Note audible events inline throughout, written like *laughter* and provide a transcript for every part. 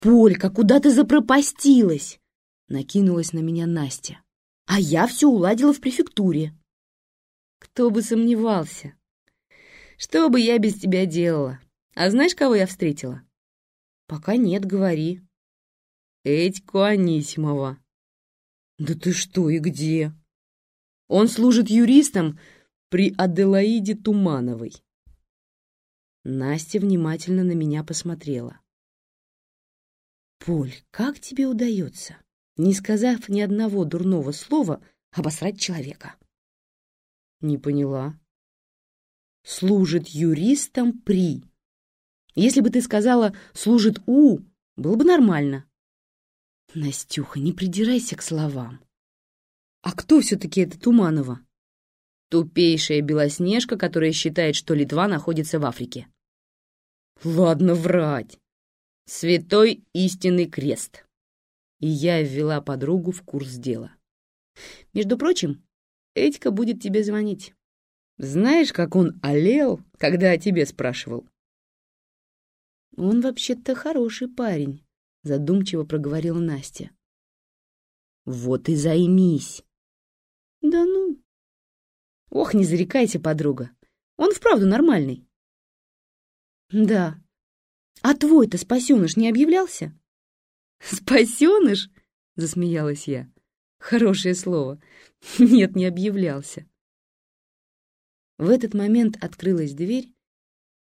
«Полька, куда ты запропастилась?» Накинулась на меня Настя. «А я все уладила в префектуре». «Кто бы сомневался. Что бы я без тебя делала? А знаешь, кого я встретила?» «Пока нет, говори». «Этьку Анисимова». «Да ты что и где?» «Он служит юристом при Аделаиде Тумановой». Настя внимательно на меня посмотрела. «Поль, как тебе удается, не сказав ни одного дурного слова, обосрать человека?» «Не поняла». «Служит юристом при...» «Если бы ты сказала «служит у», было бы нормально». «Настюха, не придирайся к словам». «А кто все-таки это Туманова?» Тупейшая белоснежка, которая считает, что Литва находится в Африке. Ладно врать. Святой истинный крест. И я ввела подругу в курс дела. Между прочим, Этька будет тебе звонить. Знаешь, как он олел, когда о тебе спрашивал? Он вообще-то хороший парень, задумчиво проговорила Настя. Вот и займись. Да ну, Ох, не зарекайся, подруга. Он вправду нормальный. Да. А твой-то спасеныш не объявлялся? *laughs* Спасеныш? Засмеялась я. Хорошее слово. *laughs* Нет, не объявлялся. В этот момент открылась дверь,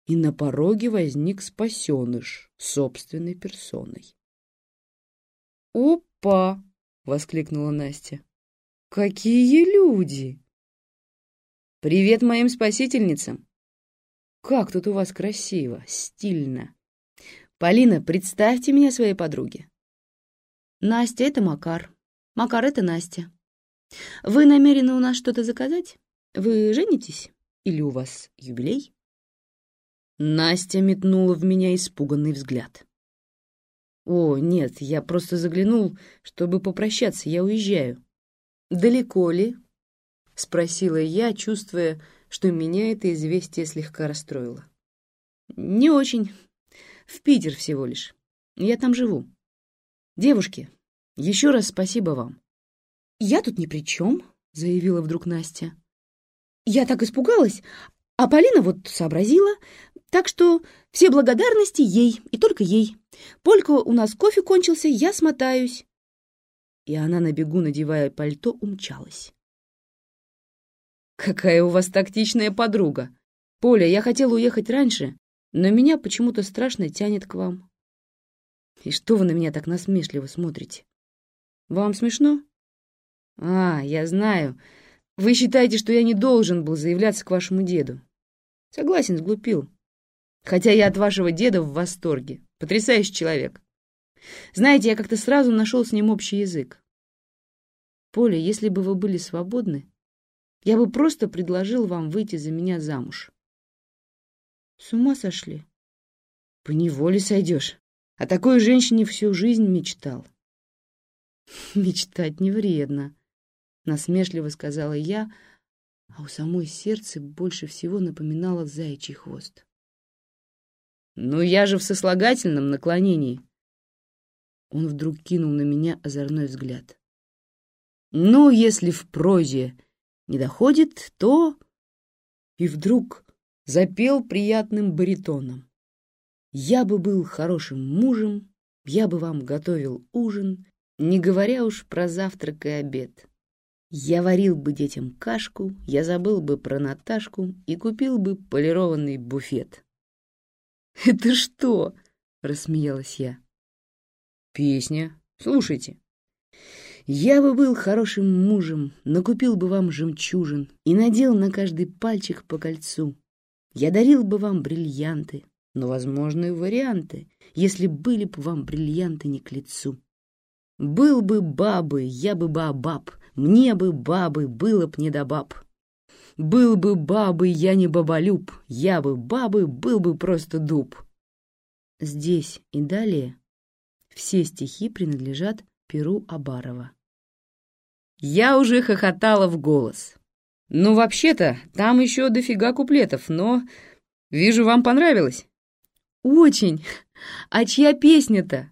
и на пороге возник спасеныш собственной персоной. «Опа!» — воскликнула Настя. «Какие люди!» Привет моим спасительницам! Как тут у вас красиво, стильно. Полина, представьте меня своей подруге. Настя — это Макар. Макар — это Настя. Вы намерены у нас что-то заказать? Вы женитесь? Или у вас юбилей? Настя метнула в меня испуганный взгляд. «О, нет, я просто заглянул, чтобы попрощаться, я уезжаю». «Далеко ли?» — спросила я, чувствуя, что меня это известие слегка расстроило. «Не очень. В Питер всего лишь. Я там живу. Девушки, еще раз спасибо вам». «Я тут ни при чем», — заявила вдруг Настя. «Я так испугалась, а Полина вот сообразила, так что все благодарности ей и только ей. Полька у нас кофе кончился, я смотаюсь». И она на бегу, надевая пальто, умчалась. «Какая у вас тактичная подруга! Поля, я хотела уехать раньше, но меня почему-то страшно тянет к вам. И что вы на меня так насмешливо смотрите? Вам смешно? А, я знаю. Вы считаете, что я не должен был заявляться к вашему деду. Согласен, сглупил. Хотя я от вашего деда в восторге. Потрясающий человек. Знаете, я как-то сразу нашел с ним общий язык. Поля, если бы вы были свободны, я бы просто предложил вам выйти за меня замуж. С ума сошли? По неволе сойдешь. О такой женщине всю жизнь мечтал. *laughs* Мечтать не вредно, насмешливо сказала я, а у самой сердце больше всего напоминало заячий хвост. «Ну, я же в сослагательном наклонении!» Он вдруг кинул на меня озорной взгляд. «Ну, если в прозе не доходит, то...» И вдруг запел приятным баритоном. «Я бы был хорошим мужем, я бы вам готовил ужин, не говоря уж про завтрак и обед. Я варил бы детям кашку, я забыл бы про Наташку и купил бы полированный буфет». «Это что?» — рассмеялась я. «Песня. Слушайте». Я бы был хорошим мужем, накупил бы вам жемчужин и надел на каждый пальчик по кольцу. Я дарил бы вам бриллианты, но возможные варианты, если были бы вам бриллианты не к лицу. Был бы бабы, я бы бабаб, мне бы бабы, было б не до баб. Был бы бабы, я не баболюб, я бы бабы, был бы просто дуб. Здесь и далее все стихи принадлежат Перу Абарова. Я уже хохотала в голос. «Ну, вообще-то, там еще дофига куплетов, но... Вижу, вам понравилось». «Очень! А чья песня-то?»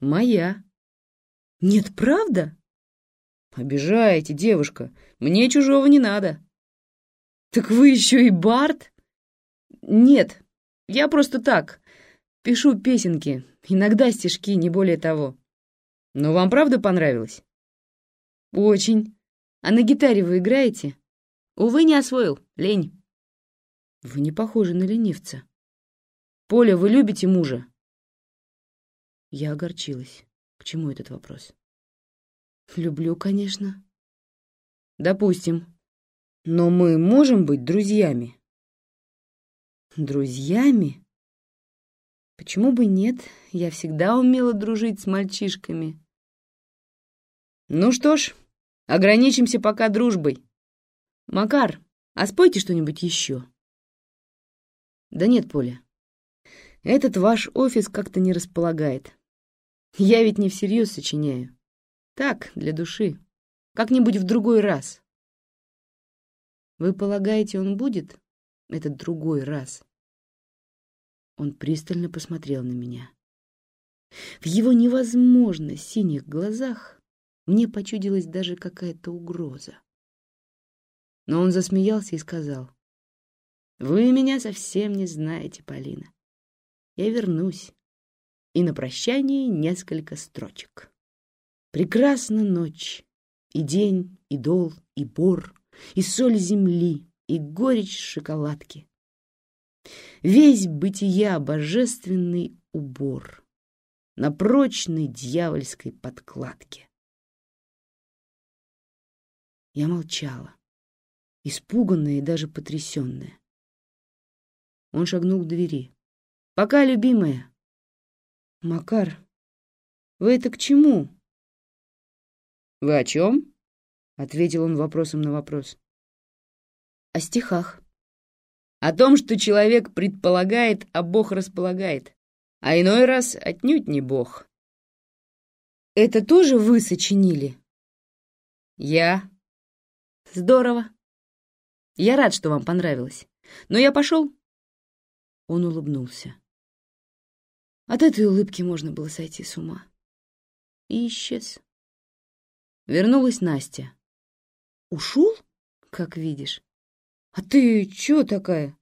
Моя. Нет, правда? Обижаете, девушка. Мне чужого не надо. Так вы еще и Барт? Нет, я просто так. Пишу песенки, иногда стишки, не более того. Но вам правда понравилось? Очень. А на гитаре вы играете? Увы, не освоил. Лень. Вы не похожи на ленивца. Поля, вы любите мужа? Я огорчилась. К чему этот вопрос? Люблю, конечно. Допустим. Но мы можем быть друзьями. Друзьями? Почему бы нет? Я всегда умела дружить с мальчишками. Ну что ж, ограничимся пока дружбой. Макар, а спойте что-нибудь еще. Да нет, Поля. Этот ваш офис как-то не располагает. Я ведь не всерьез сочиняю. Так, для души. Как-нибудь в другой раз. Вы полагаете, он будет, этот другой раз? Он пристально посмотрел на меня. В его невозможно синих глазах мне почудилась даже какая-то угроза. Но он засмеялся и сказал, «Вы меня совсем не знаете, Полина. Я вернусь, и на прощание несколько строчек. Прекрасна ночь, и день, и дол, и бор, и соль земли, и горечь шоколадки весь бытия божественный убор на прочной дьявольской подкладке. Я молчала, испуганная и даже потрясенная. Он шагнул к двери. «Пока, любимая!» «Макар, вы это к чему?» «Вы о чем?» — ответил он вопросом на вопрос. «О стихах». О том, что человек предполагает, а Бог располагает. А иной раз отнюдь не Бог. Это тоже вы сочинили? Я. Здорово. Я рад, что вам понравилось. Но я пошел. Он улыбнулся. От этой улыбки можно было сойти с ума. И исчез. Вернулась Настя. Ушел, как видишь. «А ты чё такая?»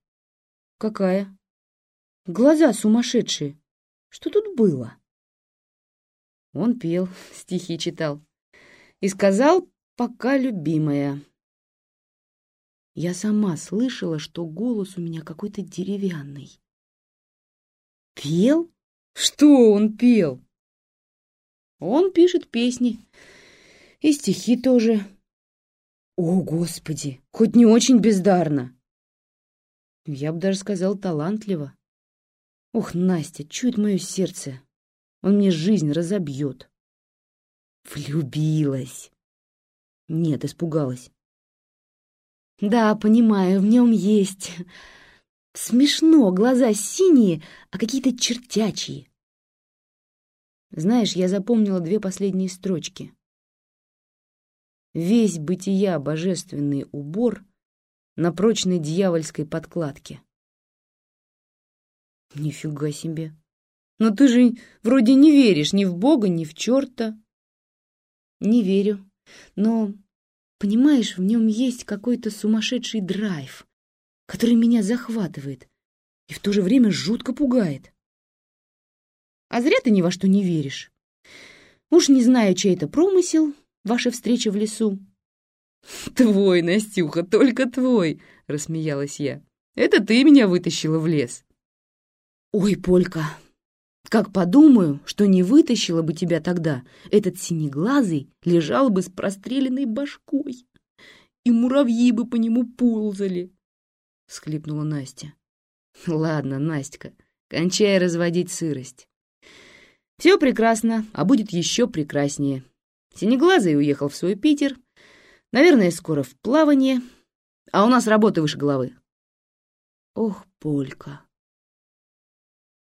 «Какая?» «Глаза сумасшедшие. Что тут было?» Он пел, *laughs* стихи читал. И сказал «пока любимая». Я сама слышала, что голос у меня какой-то деревянный. «Пел? Что он пел?» «Он пишет песни. И стихи тоже. О, Господи, хоть не очень бездарно. Я бы даже сказал талантливо. Ох, Настя, чует мое сердце. Он мне жизнь разобьет. Влюбилась. Нет, испугалась. Да, понимаю, в нем есть. Смешно, глаза синие, а какие-то чертячие. Знаешь, я запомнила две последние строчки весь бытия божественный убор на прочной дьявольской подкладке. Нифига себе. Но ты же вроде не веришь ни в Бога, ни в черта. Не верю. Но, понимаешь, в нем есть какой-то сумасшедший драйв, который меня захватывает и в то же время жутко пугает. А зря ты ни во что не веришь. Уж не знаю, чей это промысел, ваша встреча в лесу?» *laughs* «Твой, Настюха, только твой!» — рассмеялась я. «Это ты меня вытащила в лес». «Ой, Полька, как подумаю, что не вытащила бы тебя тогда, этот синеглазый лежал бы с простреленной башкой, и муравьи бы по нему ползали!» — схлипнула Настя. *laughs* «Ладно, Настя, кончай разводить сырость. Все прекрасно, а будет еще прекраснее. Синеглазый уехал в свой Питер. Наверное, скоро в плавание. А у нас работа выше головы. Ох, Полька,